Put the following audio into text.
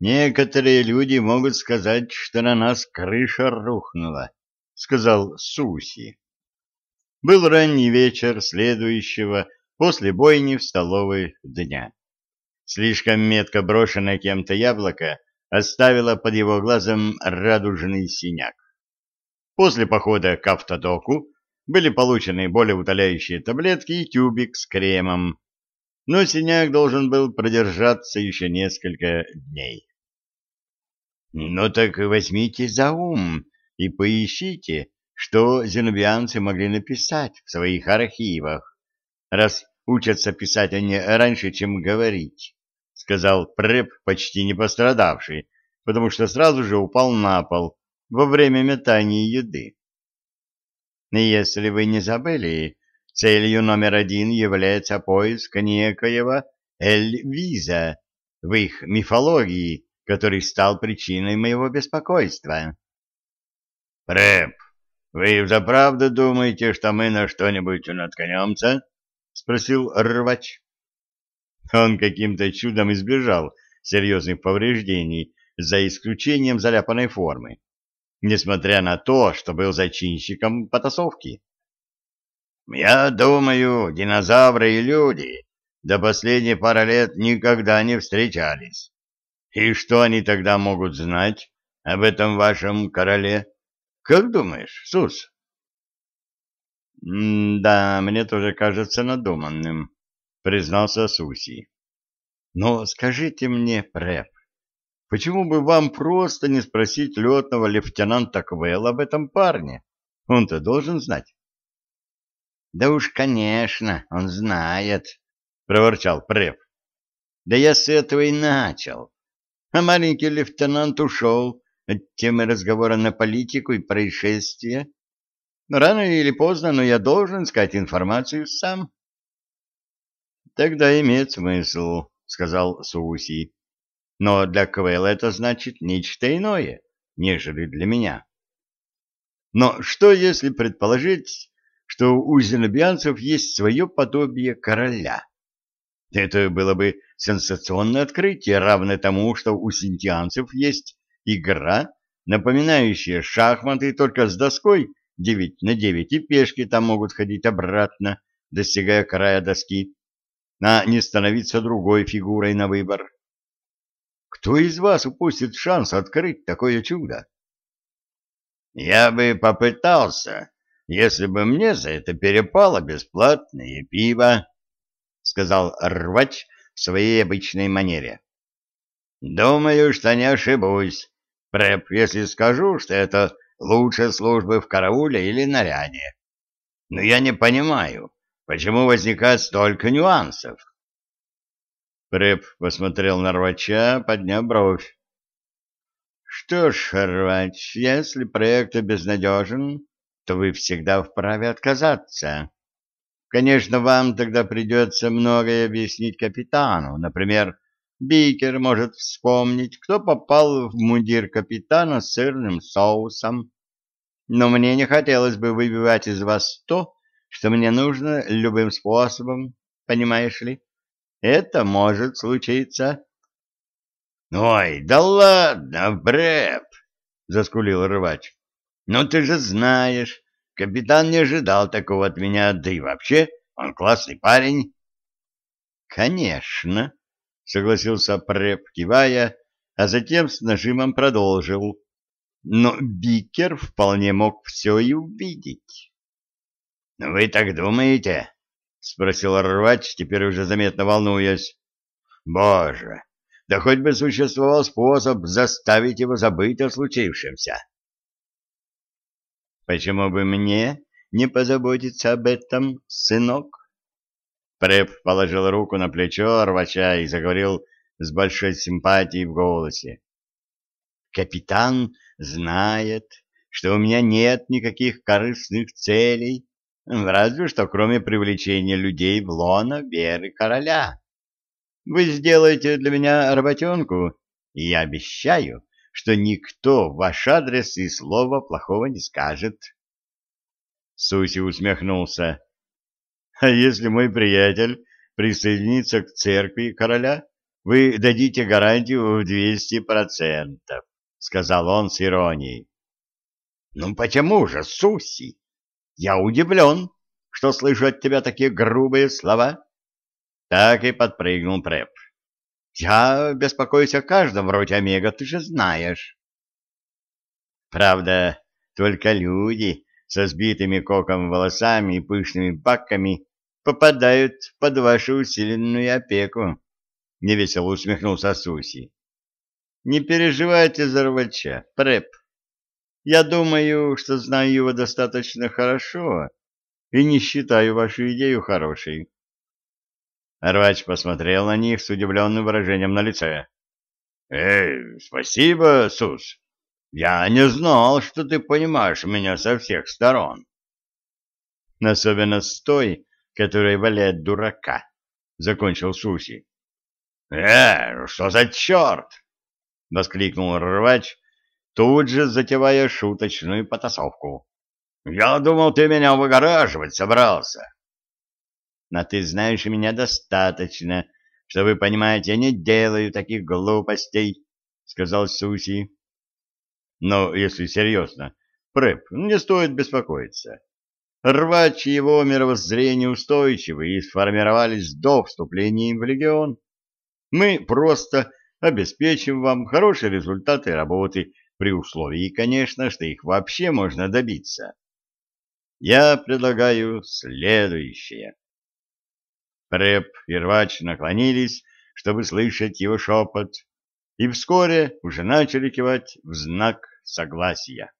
Некоторые люди могут сказать, что на нас крыша рухнула, — сказал Суси. Был ранний вечер следующего после бойни в столовой дня. Слишком метко брошенное кем-то яблоко оставило под его глазом радужный синяк. После похода к автодоку были получены более утоляющие таблетки и тюбик с кремом, но синяк должен был продержаться еще несколько дней. Ну так возьмите за ум и поищите, что зенобианцы могли написать в своих архивах, раз учатся писать они раньше, чем говорить, — сказал Преп, почти не пострадавший, потому что сразу же упал на пол во время метания еды. Если вы не забыли, целью номер один является поиск некоего Эль-Виза в их мифологии, который стал причиной моего беспокойства. «Прэп, вы взаправду думаете, что мы на что-нибудь наткнемся?» — спросил рвач. Он каким-то чудом избежал серьезных повреждений, за исключением заляпанной формы, несмотря на то, что был зачинщиком потасовки. «Я думаю, динозавры и люди до последней пары лет никогда не встречались. И что они тогда могут знать об этом вашем короле? Как думаешь, Сус? — Да, мне тоже кажется надуманным, — признался Суси. — Но скажите мне, Преп, почему бы вам просто не спросить летного лейтенанта Квелла об этом парне? Он-то должен знать. — Да уж, конечно, он знает, — проворчал Преп. — Да я с этого и начал а маленький лейтенант ушел от темы разговора на политику и происшествия. Рано или поздно, но я должен сказать информацию сам. — Тогда имеет смысл, — сказал Суси. — Но для Квелла это значит нечто иное, нежели для меня. Но что, если предположить, что у зенобианцев есть свое подобие короля? Это было бы сенсационное открытие, равное тому, что у синтианцев есть игра, напоминающая шахматы только с доской 9 на 9, и пешки там могут ходить обратно, достигая края доски, а не становиться другой фигурой на выбор. Кто из вас упустит шанс открыть такое чудо? Я бы попытался, если бы мне за это перепало бесплатное пиво, — сказал рвач, в своей обычной манере. «Думаю, что не ошибусь, Прэп, если скажу, что это лучше службы в карауле или наряде. Но я не понимаю, почему возникает столько нюансов». Прэп посмотрел на рвача, подняв бровь. «Что ж, рвач, если проект безнадежен, то вы всегда вправе отказаться. Конечно, вам тогда придется многое объяснить капитану. Например, Бикер может вспомнить, кто попал в мундир капитана с сырным соусом. Но мне не хотелось бы выбивать из вас то, что мне нужно любым способом, понимаешь ли? Это может случиться. — Ой, да ладно, Брэп! — заскулил рыбач. — Ну ты же знаешь, Капитан не ожидал такого от меня, да и вообще, он классный парень. — Конечно, — согласился Преп, кивая, а затем с нажимом продолжил. Но Бикер вполне мог все и увидеть. — Вы так думаете? — спросил рвач, теперь уже заметно волнуясь. — Боже, да хоть бы существовал способ заставить его забыть о случившемся. Почему бы мне не позаботиться об этом, сынок? Преп положил руку на плечо рвача и заговорил с большой симпатией в голосе. Капитан знает, что у меня нет никаких корыстных целей, разве что кроме привлечения людей в лоно веры короля. Вы сделаете для меня работенку, и я обещаю, что никто в ваш адрес и слова плохого не скажет. Суси усмехнулся. — А если мой приятель присоединится к церкви короля, вы дадите гарантию в двести процентов, — сказал он с иронией. — Ну почему же, Суси? Я удивлен, что слышу от тебя такие грубые слова. Так и подпрыгнул Преп. Я беспокоюсь о каждом вроде Омега, ты же знаешь. Правда, только люди со сбитыми коком волосами и пышными баками попадают под вашу усиленную опеку. Невесело усмехнулся Суси. Не переживайте за рвача, Преп. Я думаю, что знаю его достаточно хорошо и не считаю вашу идею хорошей. Рвач посмотрел на них с удивленным выражением на лице. — Эй, спасибо, Сус. Я не знал, что ты понимаешь меня со всех сторон. — Особенно с той, которая валяет дурака, — закончил Суси. — Э, что за черт? — воскликнул рвач, тут же затевая шуточную потасовку. — Я думал, ты меня выгораживать собрался. — но ты знаешь меня достаточно, чтобы понимать, я не делаю таких глупостей, — сказал Суси. — Но если серьезно, Прэп, не стоит беспокоиться. Рвач его мировоззрение устойчивы и сформировались до вступления в легион. Мы просто обеспечим вам хорошие результаты работы, при условии, конечно, что их вообще можно добиться. Я предлагаю следующее. Преп и рвач наклонились, чтобы слышать его шепот, и вскоре уже начали кивать в знак согласия.